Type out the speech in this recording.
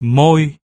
môi